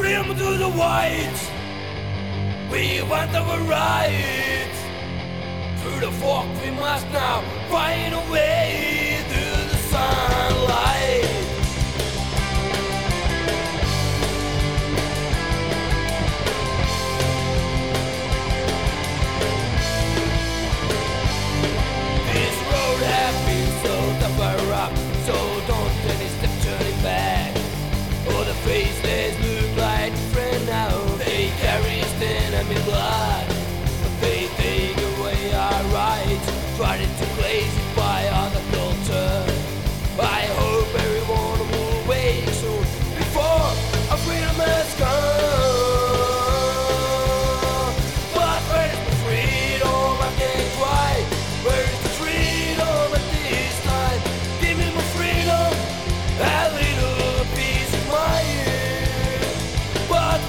freedom to the whites. We want our rights. Through the fog we must now find a.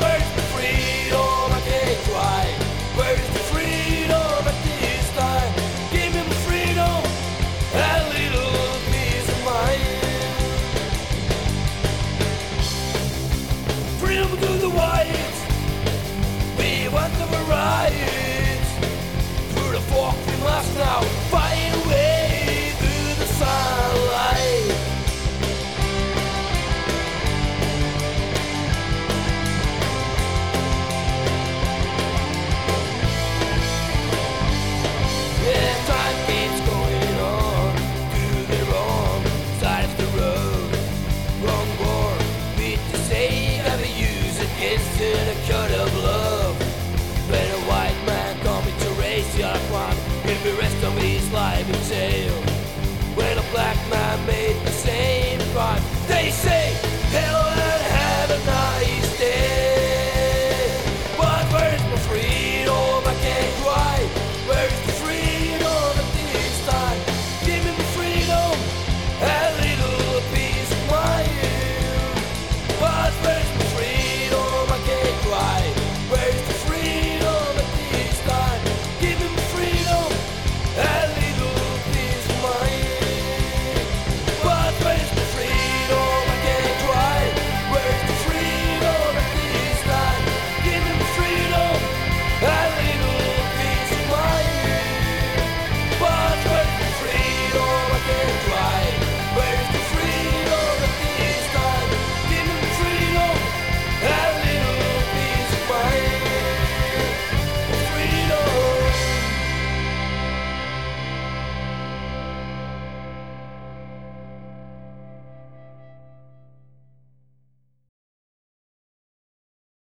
birds the freedom.